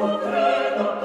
Україна!